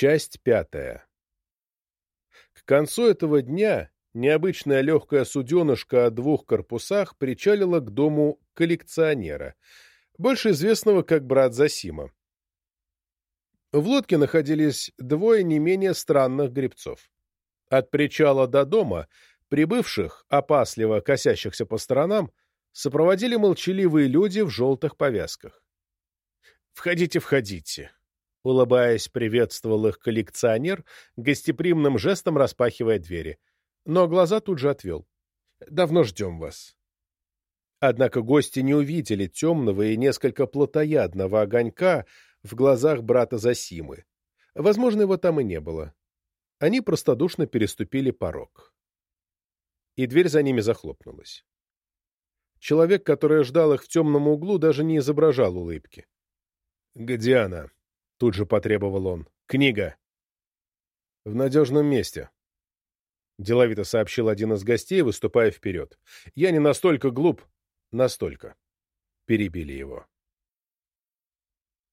Часть пятая. К концу этого дня необычная легкая суденышка о двух корпусах причалила к дому коллекционера, больше известного как брат Засима. В лодке находились двое не менее странных гребцов. От причала до дома прибывших, опасливо косящихся по сторонам, сопроводили молчаливые люди в желтых повязках. «Входите, входите!» — улыбаясь, приветствовал их коллекционер, гостеприимным жестом распахивая двери. Но глаза тут же отвел. «Давно ждем вас». Однако гости не увидели темного и несколько плотоядного огонька в глазах брата Засимы. Возможно, его там и не было. Они простодушно переступили порог. И дверь за ними захлопнулась. Человек, который ждал их в темном углу, даже не изображал улыбки. «Где она?» — тут же потребовал он. «Книга!» «В надежном месте», — деловито сообщил один из гостей, выступая вперед. «Я не настолько глуп, настолько». Перебили его.